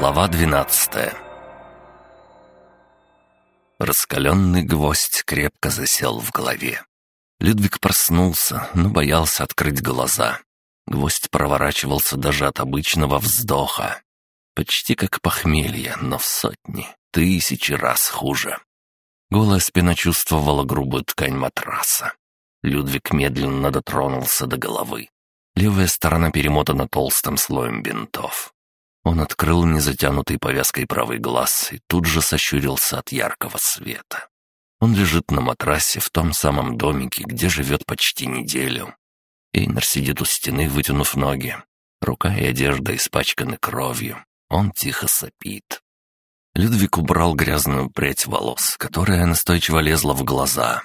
Глава двенадцатая Раскаленный гвоздь крепко засел в голове. Людвиг проснулся, но боялся открыть глаза. Гвоздь проворачивался даже от обычного вздоха. Почти как похмелье, но в сотни, тысячи раз хуже. Голая спина чувствовала грубую ткань матраса. Людвиг медленно дотронулся до головы. Левая сторона перемотана толстым слоем бинтов. Он открыл незатянутый повязкой правый глаз и тут же сощурился от яркого света. Он лежит на матрасе в том самом домике, где живет почти неделю. Эйнер сидит у стены, вытянув ноги. Рука и одежда испачканы кровью. Он тихо сопит. Людвиг убрал грязную прядь волос, которая настойчиво лезла в глаза.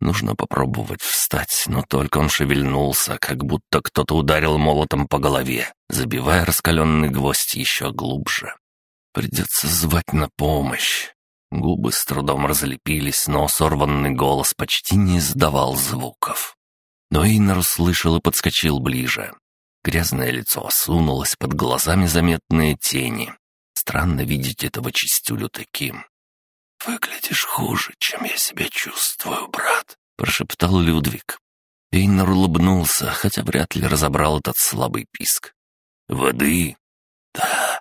Нужно попробовать встать, но только он шевельнулся, как будто кто-то ударил молотом по голове, забивая раскаленный гвоздь еще глубже. Придется звать на помощь. Губы с трудом разлепились, но сорванный голос почти не издавал звуков. Но Эйнер услышал и подскочил ближе. Грязное лицо осунулось, под глазами заметные тени. Странно видеть этого чистюлю таким. «Выглядишь хуже, чем я себя чувствую, брат», — прошептал Людвиг. Эйнер улыбнулся, хотя вряд ли разобрал этот слабый писк. «Воды?» «Да».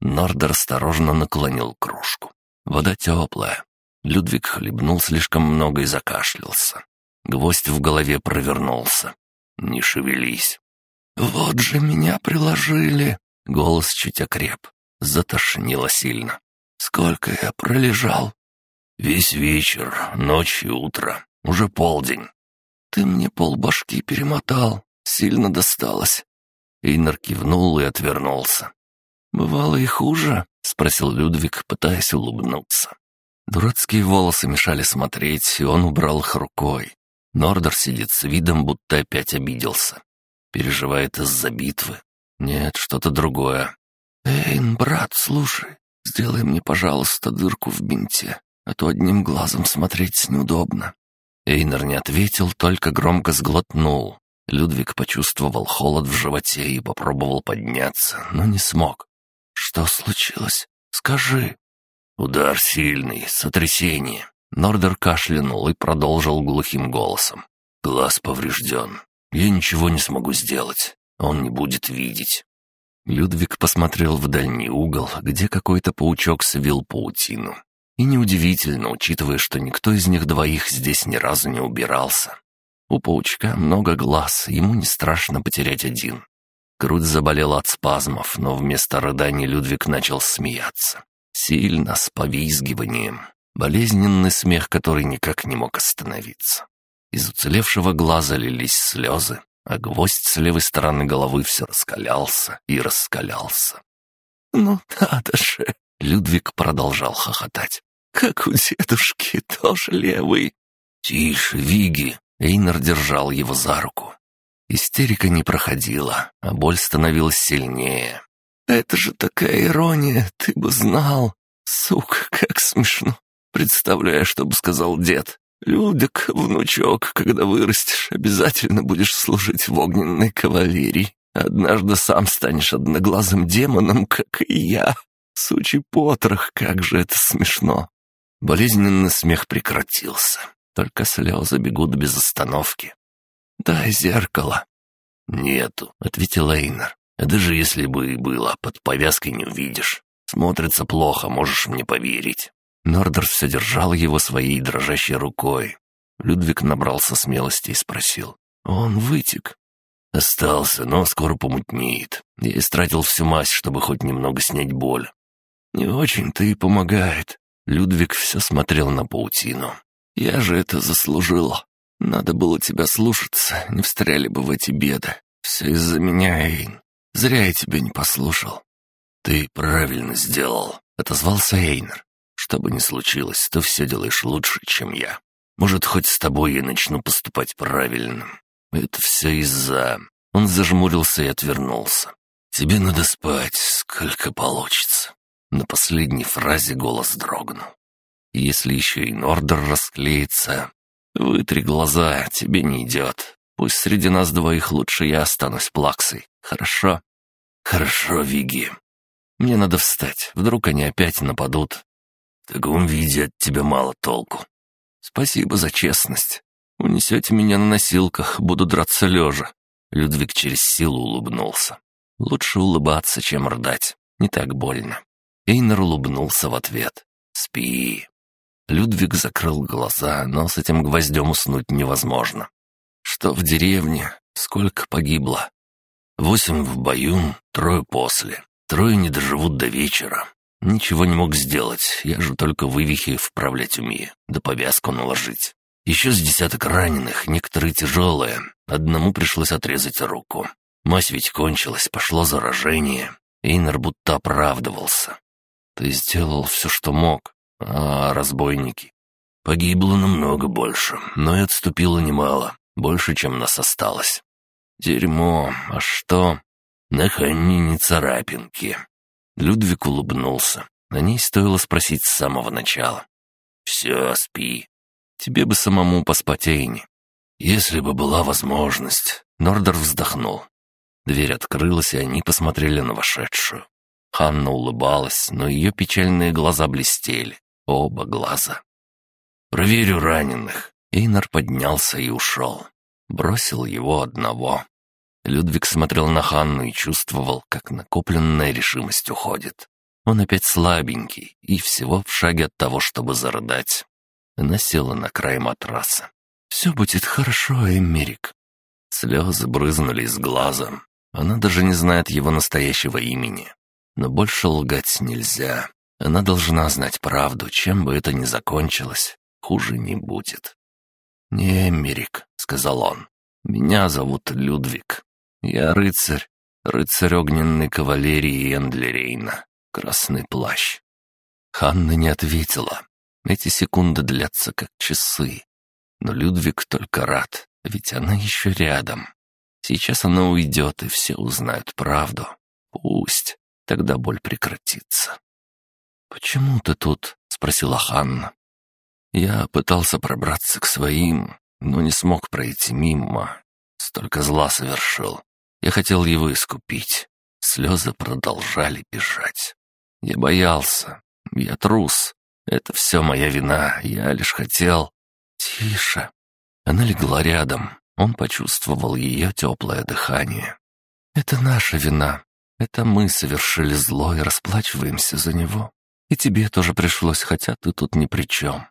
Нордер осторожно наклонил кружку. Вода теплая. Людвиг хлебнул слишком много и закашлялся. Гвоздь в голове провернулся. «Не шевелись». «Вот же меня приложили!» Голос чуть окреп. Затошнило сильно. «Сколько я пролежал?» «Весь вечер, ночь и утро. Уже полдень». «Ты мне полбашки перемотал. Сильно досталось». Эйнар кивнул и отвернулся. «Бывало и хуже?» — спросил Людвиг, пытаясь улыбнуться. Дурацкие волосы мешали смотреть, и он убрал их рукой. Нордер сидит с видом, будто опять обиделся. Переживает из-за битвы. Нет, что-то другое. «Эйн, брат, слушай, сделай мне, пожалуйста, дырку в бинте, а то одним глазом смотреть неудобно». Эйнер не ответил, только громко сглотнул. Людвиг почувствовал холод в животе и попробовал подняться, но не смог. «Что случилось? Скажи». «Удар сильный, сотрясение». Нордер кашлянул и продолжил глухим голосом. «Глаз поврежден. Я ничего не смогу сделать. Он не будет видеть. Людвиг посмотрел в дальний угол, где какой-то паучок свил паутину. И неудивительно, учитывая, что никто из них двоих здесь ни разу не убирался. У паучка много глаз, ему не страшно потерять один. Грудь заболела от спазмов, но вместо рыданий Людвиг начал смеяться. Сильно, с повизгиванием. Болезненный смех, который никак не мог остановиться. Из уцелевшего глаза лились слезы, а гвоздь с левой стороны головы все раскалялся и раскалялся. «Ну надо же!» — Людвиг продолжал хохотать. «Как у дедушки, тоже левый!» «Тише, Виги!» — Эйнер держал его за руку. Истерика не проходила, а боль становилась сильнее. «Это же такая ирония, ты бы знал! Сука, как смешно! Представляю, что бы сказал дед. «Людик, внучок, когда вырастешь, обязательно будешь служить в огненной кавалерии. Однажды сам станешь одноглазым демоном, как и я. Сучий потрох, как же это смешно!» Болезненный смех прекратился. Только слезы бегут без остановки. «Дай зеркало». «Нету», — ответил Эйнер. «А даже если бы и было, под повязкой не увидишь. Смотрится плохо, можешь мне поверить». Нордер все держал его своей дрожащей рукой. Людвиг набрался смелости и спросил. «Он вытек?» «Остался, но скоро помутнеет. Я истратил всю мазь, чтобы хоть немного снять боль». «Не очень-то и помогает». Людвиг все смотрел на паутину. «Я же это заслужил. Надо было тебя слушаться, не встряли бы в эти беды. Все из-за меня, Эйн. Зря я тебя не послушал». «Ты правильно сделал», — отозвался Эйнер. Что бы ни случилось, ты все делаешь лучше, чем я. Может, хоть с тобой я начну поступать правильно. Это все из-за...» Он зажмурился и отвернулся. «Тебе надо спать, сколько получится». На последней фразе голос дрогнул. «Если еще и Нордер расклеится, вытри глаза, тебе не идет. Пусть среди нас двоих лучше я останусь плаксой, хорошо?» «Хорошо, Виги». Мне надо встать, вдруг они опять нападут. В таком виде от тебя мало толку. Спасибо за честность. Унесете меня на носилках, буду драться лежа. Людвиг через силу улыбнулся. Лучше улыбаться, чем рдать. Не так больно. Эйнер улыбнулся в ответ. «Спи». Людвиг закрыл глаза, но с этим гвоздем уснуть невозможно. Что в деревне? Сколько погибло? Восемь в бою, трое после. Трое не доживут до вечера. Ничего не мог сделать, я же только вывихи вправлять умею, да повязку наложить. Еще с десяток раненых, некоторые тяжелые. Одному пришлось отрезать руку. Мазь ведь кончилась, пошло заражение. Эйнер будто оправдывался. Ты сделал все, что мог. А разбойники? Погибло намного больше, но и отступило немало. Больше, чем нас осталось. Дерьмо, а что? На Ханне не царапинки. Людвиг улыбнулся. На ней стоило спросить с самого начала. «Все, спи. Тебе бы самому поспать, Эйни». «Если бы была возможность...» Нордер вздохнул. Дверь открылась, и они посмотрели на вошедшую. Ханна улыбалась, но ее печальные глаза блестели. Оба глаза. «Проверю раненых». Эйнар поднялся и ушел. Бросил его одного. Людвиг смотрел на Ханну и чувствовал, как накопленная решимость уходит. Он опять слабенький и всего в шаге от того, чтобы зарыдать. Она села на край матраса. «Все будет хорошо, Эмерик». Слезы брызнули из глаза. Она даже не знает его настоящего имени. Но больше лгать нельзя. Она должна знать правду, чем бы это ни закончилось. Хуже не будет. «Не, Эмерик», — сказал он. «Меня зовут Людвиг. Я рыцарь, рыцарь огненной кавалерии Эндлерейна, красный плащ». Ханна не ответила. Эти секунды длятся как часы. Но Людвиг только рад, ведь она еще рядом. Сейчас она уйдет, и все узнают правду. Пусть, тогда боль прекратится. «Почему ты тут?» — спросила Ханна. Я пытался пробраться к своим, но не смог пройти мимо. Столько зла совершил. Я хотел его искупить. Слезы продолжали бежать. Я боялся. Я трус. Это все моя вина. Я лишь хотел... Тише. Она легла рядом. Он почувствовал ее теплое дыхание. «Это наша вина. Это мы совершили зло и расплачиваемся за него. И тебе тоже пришлось, хотя ты тут ни при чем».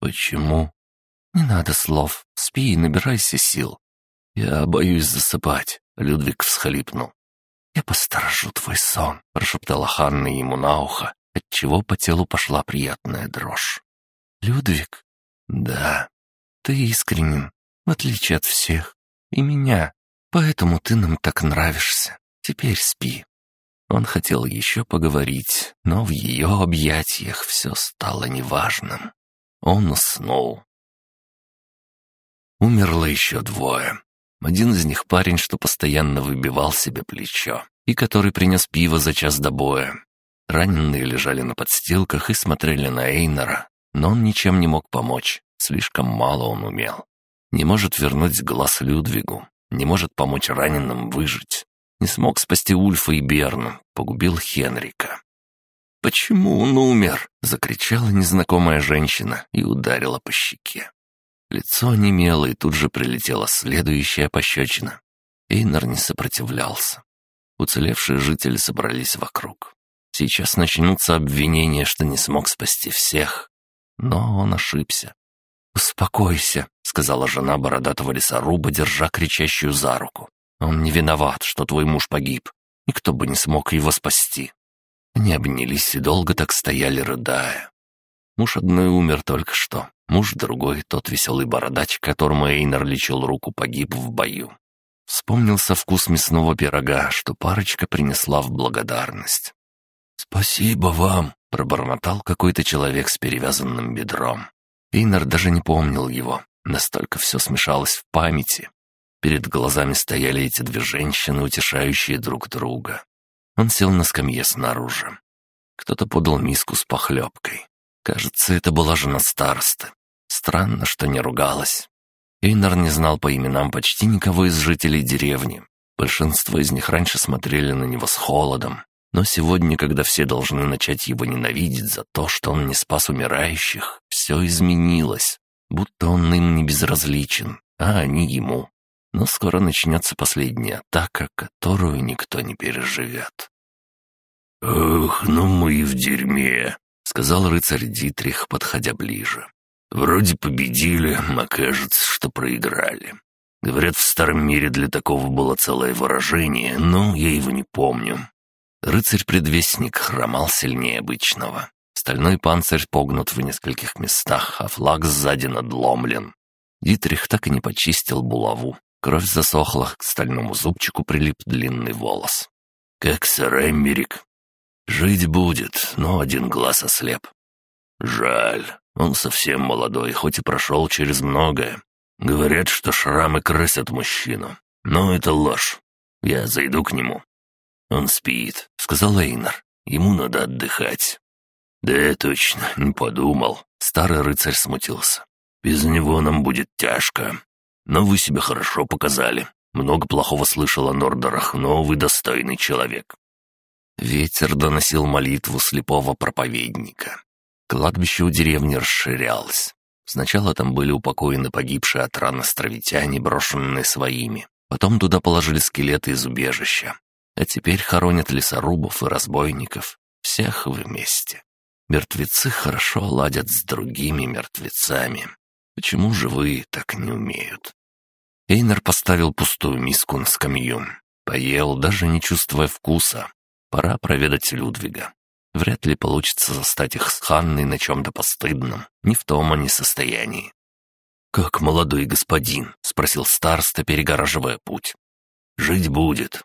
«Почему?» «Не надо слов. Спи и набирайся сил». «Я боюсь засыпать», — Людвиг всхлипнул. «Я посторожу твой сон», — прошептала Ханна ему на ухо, отчего по телу пошла приятная дрожь. «Людвиг?» «Да». «Ты искренен, в отличие от всех. И меня. Поэтому ты нам так нравишься. Теперь спи». Он хотел еще поговорить, но в ее объятиях все стало неважным. Он уснул. Умерло еще двое. Один из них парень, что постоянно выбивал себе плечо, и который принес пиво за час до боя. Раненые лежали на подстилках и смотрели на Эйнора, но он ничем не мог помочь, слишком мало он умел. Не может вернуть глаз Людвигу, не может помочь раненым выжить. Не смог спасти Ульфа и Берну, погубил Хенрика. «Почему он умер?» — закричала незнакомая женщина и ударила по щеке. Лицо онемело, и тут же прилетела следующая пощечина. Эйнар не сопротивлялся. Уцелевшие жители собрались вокруг. Сейчас начнутся обвинения, что не смог спасти всех. Но он ошибся. «Успокойся», — сказала жена бородатого лесоруба, держа кричащую за руку. «Он не виноват, что твой муж погиб. Никто бы не смог его спасти». Они обнялись и долго так стояли, рыдая. Муж одной умер только что, муж другой, тот веселый бородач, которому Эйнар лечил руку, погиб в бою. Вспомнился вкус мясного пирога, что парочка принесла в благодарность. «Спасибо вам», — пробормотал какой-то человек с перевязанным бедром. Эйнар даже не помнил его, настолько все смешалось в памяти. Перед глазами стояли эти две женщины, утешающие друг друга. Он сел на скамье снаружи. Кто-то подал миску с похлебкой. Кажется, это была жена старосты. Странно, что не ругалась. Эйнар не знал по именам почти никого из жителей деревни. Большинство из них раньше смотрели на него с холодом, Но сегодня, когда все должны начать его ненавидеть за то, что он не спас умирающих, все изменилось, будто он им не безразличен, а они ему. Но скоро начнется последняя атака, которую никто не переживет. «Ох, ну мы и в дерьме», — сказал рыцарь Дитрих, подходя ближе. «Вроде победили, а кажется, что проиграли. Говорят, в старом мире для такого было целое выражение, но я его не помню». Рыцарь-предвестник хромал сильнее обычного. Стальной панцирь погнут в нескольких местах, а флаг сзади надломлен. Дитрих так и не почистил булаву. Кровь засохла, к стальному зубчику прилип длинный волос. «Как сэр Эммерик?» «Жить будет, но один глаз ослеп». «Жаль, он совсем молодой, хоть и прошел через многое. Говорят, что шрамы красят мужчину. Но это ложь. Я зайду к нему». «Он спит», — сказал Эйнар. «Ему надо отдыхать». «Да, точно, не подумал». Старый рыцарь смутился. «Без него нам будет тяжко. Но вы себя хорошо показали. Много плохого слышал о Нордерах, но вы достойный человек». Ветер доносил молитву слепого проповедника. Кладбище у деревни расширялось. Сначала там были упокоены погибшие от ран островитяне, брошенные своими. Потом туда положили скелеты из убежища. А теперь хоронят лесорубов и разбойников. Всех вместе. Мертвецы хорошо ладят с другими мертвецами. Почему живые так не умеют? Эйнер поставил пустую миску на скамью. Поел, даже не чувствуя вкуса. Пора проведать Людвига. Вряд ли получится застать их с Ханной на чем-то постыдном. Не в том они состоянии. «Как молодой господин?» — спросил староста, перегораживая путь. «Жить будет».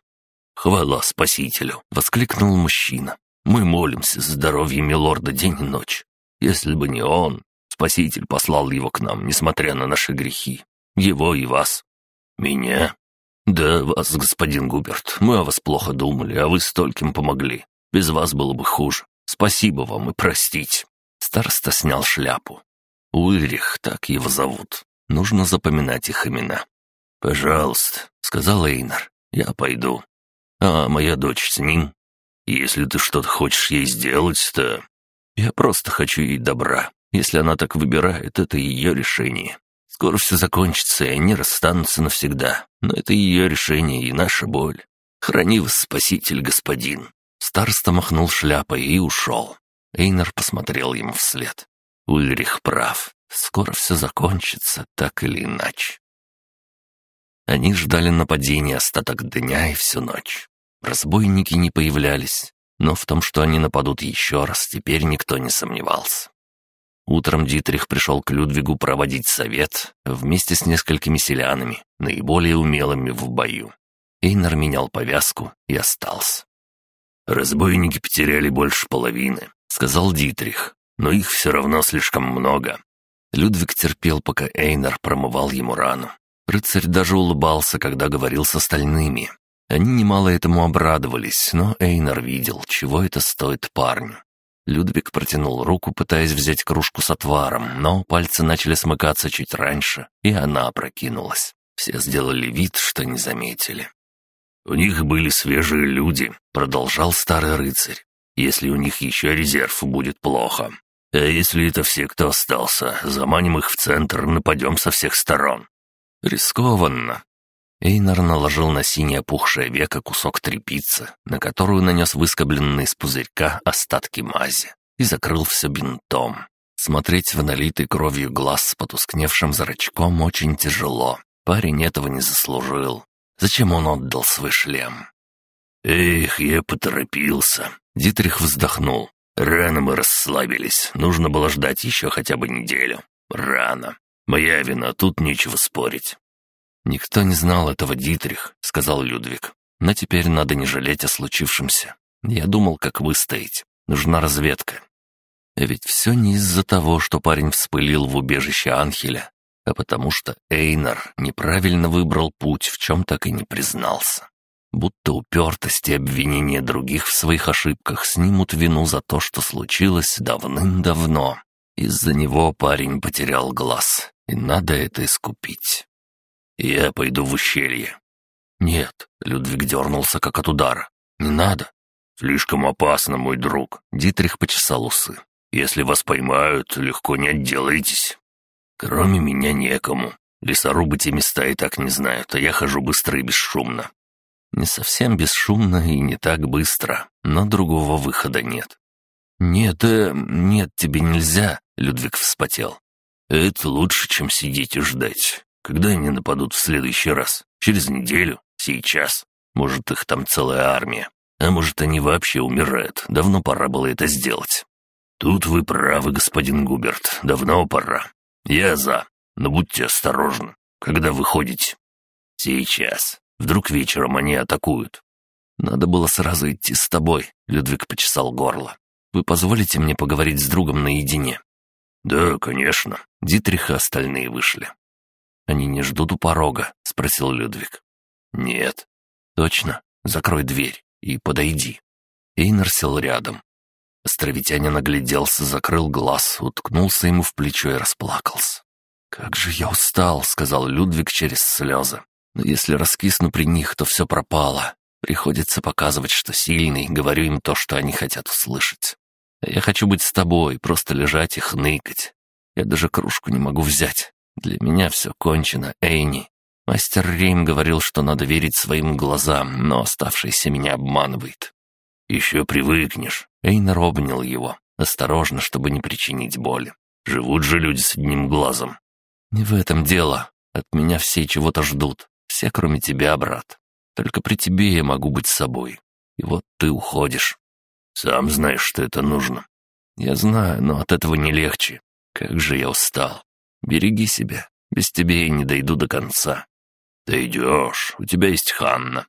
«Хвала спасителю!» — воскликнул мужчина. «Мы молимся за здоровье милорда день и ночь. Если бы не он, спаситель послал его к нам, несмотря на наши грехи. Его и вас. Меня? Да, вас, господин Губерт. Мы о вас плохо думали, а вы стольким помогли. Без вас было бы хуже. Спасибо вам и простить. Староста снял шляпу. Ульрих, так его зовут. Нужно запоминать их имена. «Пожалуйста», — сказал Эйнар, — «я пойду. А моя дочь с ним? Если ты что-то хочешь ей сделать, то...» «Я просто хочу ей добра. Если она так выбирает, это ее решение. Скоро все закончится, и они расстанутся навсегда. Но это ее решение и наша боль. Храни вас, спаситель, господин». Староста махнул шляпой и ушел. Эйнар посмотрел ему вслед. Ульрих прав. Скоро все закончится, так или иначе. Они ждали нападения остаток дня и всю ночь. Разбойники не появлялись, но в том, что они нападут еще раз, теперь никто не сомневался. Утром Дитрих пришел к Людвигу проводить совет вместе с несколькими селянами, наиболее умелыми в бою. Эйнар менял повязку и остался. «Разбойники потеряли больше половины», — сказал Дитрих, «но их все равно слишком много». Людвиг терпел, пока Эйнар промывал ему рану. Рыцарь даже улыбался, когда говорил с остальными. Они немало этому обрадовались, но Эйнар видел, чего это стоит парню. Людвиг протянул руку, пытаясь взять кружку с отваром, но пальцы начали смыкаться чуть раньше, и она опрокинулась. Все сделали вид, что не заметили. «У них были свежие люди», — продолжал старый рыцарь. «Если у них еще резерв, будет плохо. А если это все, кто остался, заманим их в центр, нападем со всех сторон». «Рискованно». Эйнар наложил на синее опухшее веко кусок тряпицы, на которую нанес выскобленные из пузырька остатки мази, и закрыл все бинтом. Смотреть в налитый кровью глаз с потускневшим зрачком очень тяжело. Парень этого не заслужил. Зачем он отдал свой шлем? «Эх, я поторопился!» Дитрих вздохнул. «Рано мы расслабились. Нужно было ждать еще хотя бы неделю. Рано. Моя вина, тут нечего спорить». «Никто не знал этого, Дитрих», — сказал Людвиг. «Но теперь надо не жалеть о случившемся. Я думал, как выстоять. Нужна разведка». Ведь все не из-за того, что парень вспылил в убежище Анхеля, а потому что Эйнар неправильно выбрал путь, в чем так и не признался. Будто упертость и обвинение других в своих ошибках снимут вину за то, что случилось давным-давно. Из-за него парень потерял глаз, и надо это искупить. «Я пойду в ущелье». «Нет», — Людвиг дернулся как от удара. «Не надо. Слишком опасно, мой друг». Дитрих почесал усы. «Если вас поймают, легко не отделаетесь. Кроме меня некому. Лесорубы те места и так не знают, а я хожу быстро и бесшумно». «Не совсем бесшумно и не так быстро, но другого выхода нет». «Нет, э, нет, тебе нельзя», — Людвиг вспотел. «Это лучше, чем сидеть и ждать. Когда они нападут в следующий раз? Через неделю? Сейчас? Может, их там целая армия? А может, они вообще умирают? Давно пора было это сделать». «Тут вы правы, господин Губерт. Давно пора. Я за. Но будьте осторожны, когда выходите». «Сейчас. Вдруг вечером они атакуют». «Надо было сразу идти с тобой», — Людвиг почесал горло. «Вы позволите мне поговорить с другом наедине?» «Да, конечно». Дитрих и остальные вышли. «Они не ждут у порога?» — спросил Людвиг. «Нет». «Точно. Закрой дверь и подойди». Эйнер сел рядом. Островитянин огляделся, закрыл глаз, уткнулся ему в плечо и расплакался. «Как же я устал», — сказал Людвиг через слезы. «Но если раскисну при них, то все пропало. Приходится показывать, что сильный, говорю им то, что они хотят услышать. Я хочу быть с тобой, просто лежать и хныкать. Я даже кружку не могу взять. Для меня все кончено, Эйни. Мастер Рейм говорил, что надо верить своим глазам, но оставшийся меня обманывает. Еще привыкнешь. Эйнер обнял его, осторожно, чтобы не причинить боли. Живут же люди с одним глазом. Не в этом дело. От меня все чего-то ждут. Все, кроме тебя, брат. Только при тебе я могу быть собой. И вот ты уходишь. Сам знаешь, что это нужно. Я знаю, но от этого не легче. Как же я устал. Береги себя. Без тебя я не дойду до конца. Ты идешь, у тебя есть Ханна.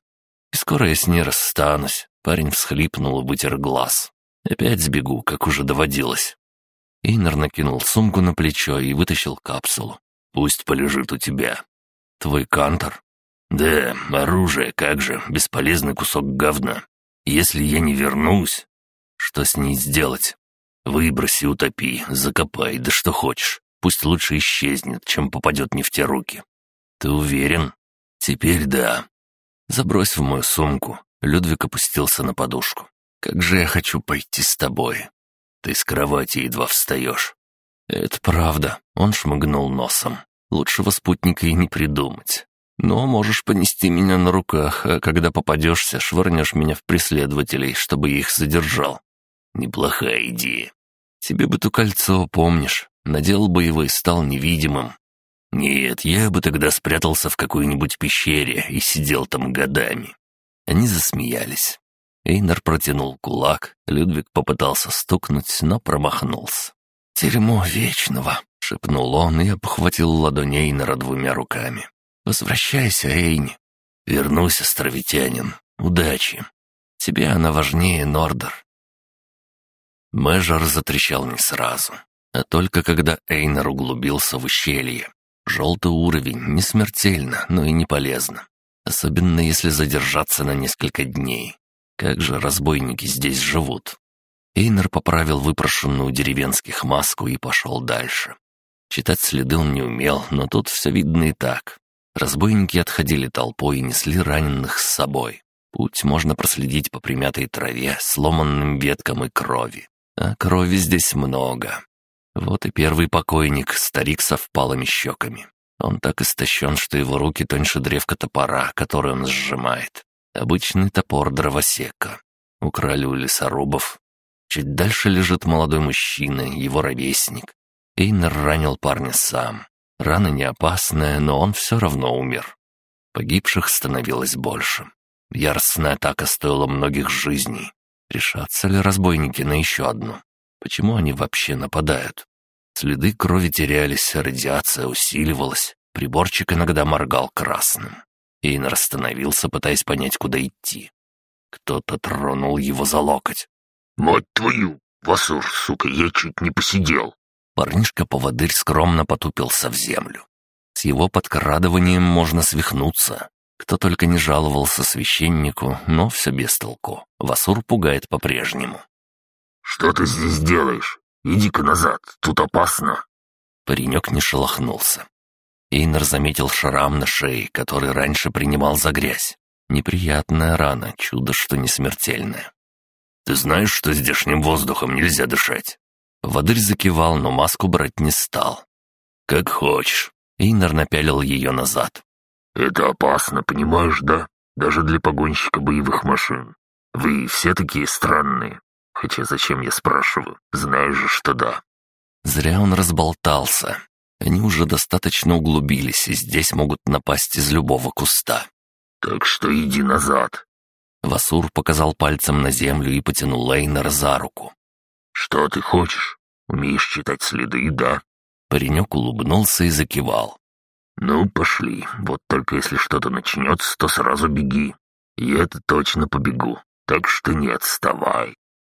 И скоро я с ней расстанусь. Парень всхлипнул и вытер глаз. Опять сбегу, как уже доводилось. Эйнер накинул сумку на плечо и вытащил капсулу. «Пусть полежит у тебя». «Твой кантор?» «Да, оружие, как же, бесполезный кусок говна. Если я не вернусь, что с ней сделать? Выброси, утопи, закопай, да что хочешь. Пусть лучше исчезнет, чем попадет не в те руки. Ты уверен? Теперь да. Забрось в мою сумку. Людвиг опустился на подушку. Как же я хочу пойти с тобой. Ты с кровати едва встаешь. Это правда. Он шмыгнул носом. Лучшего спутника и не придумать. Но можешь понести меня на руках, а когда попадешься, швырнешь меня в преследователей, чтобы их задержал. Неплохая идея. Тебе бы то кольцо, помнишь? Надел и стал невидимым. Нет, я бы тогда спрятался в какой-нибудь пещере и сидел там годами. Они засмеялись. Эйнар протянул кулак, Людвиг попытался стукнуть, но промахнулся. «Тюрьму вечного», — шепнул он и обхватил ладонь Эйнара двумя руками. «Возвращайся, Эйни». «Вернусь, островитянин. Удачи. Тебе она важнее, Нордер. Мэжор затрещал не сразу, а только когда Эйнер углубился в ущелье. Желтый уровень не смертельно, но и не полезно. Особенно если задержаться на несколько дней. Как же разбойники здесь живут? Эйнер поправил выпрошенную деревенских маску и пошел дальше. Читать следы он не умел, но тут все видно и так. Разбойники отходили толпой и несли раненых с собой. Путь можно проследить по примятой траве, сломанным веткам и крови. А крови здесь много. Вот и первый покойник, старик со впалыми щеками. Он так истощен, что его руки тоньше древка топора, который он сжимает. Обычный топор дровосека. Украли у лесорубов. Чуть дальше лежит молодой мужчина, его ровесник. Эйнер ранил парня сам. Рана не опасная, но он все равно умер. Погибших становилось больше. Яростная атака стоила многих жизней. Решатся ли разбойники на еще одну? Почему они вообще нападают? Следы крови терялись, радиация усиливалась, приборчик иногда моргал красным. Эйнер остановился, пытаясь понять, куда идти. Кто-то тронул его за локоть. «Мать твою! Васур, сука, я чуть не посидел!» Парнишка-поводырь скромно потупился в землю. С его подкрадыванием можно свихнуться. Кто только не жаловался священнику, но все без толку. Васур пугает по-прежнему. «Что ты здесь делаешь? Иди-ка назад, тут опасно!» Паренек не шелохнулся. Эйнер заметил шрам на шее, который раньше принимал за грязь. Неприятная рана, чудо, что не смертельная. Ты знаешь, что здешним воздухом нельзя дышать?» Водырь закивал, но маску брать не стал. «Как хочешь». Эйнар напялил ее назад. «Это опасно, понимаешь, да? Даже для погонщика боевых машин. Вы все такие странные. Хотя зачем я спрашиваю? Знаешь же, что да». Зря он разболтался. Они уже достаточно углубились, и здесь могут напасть из любого куста. «Так что иди назад». Васур показал пальцем на землю и потянул Лейнера за руку. «Что ты хочешь? Умеешь читать следы, да?» Паренек улыбнулся и закивал. «Ну, пошли. Вот только если что-то начнется, то сразу беги. Я это точно побегу, так что не отставай».